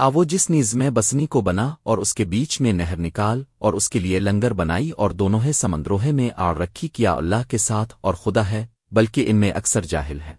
آو جس نیز میں بسنی کو بنا اور اس کے بیچ میں نہر نکال اور اس کے لیے لنگر بنائی اور دونوں سمندروہے میں آڑ رکھی کیا اللہ کے ساتھ اور خدا ہے، بلکہ ان میں اکثر جاہل ہے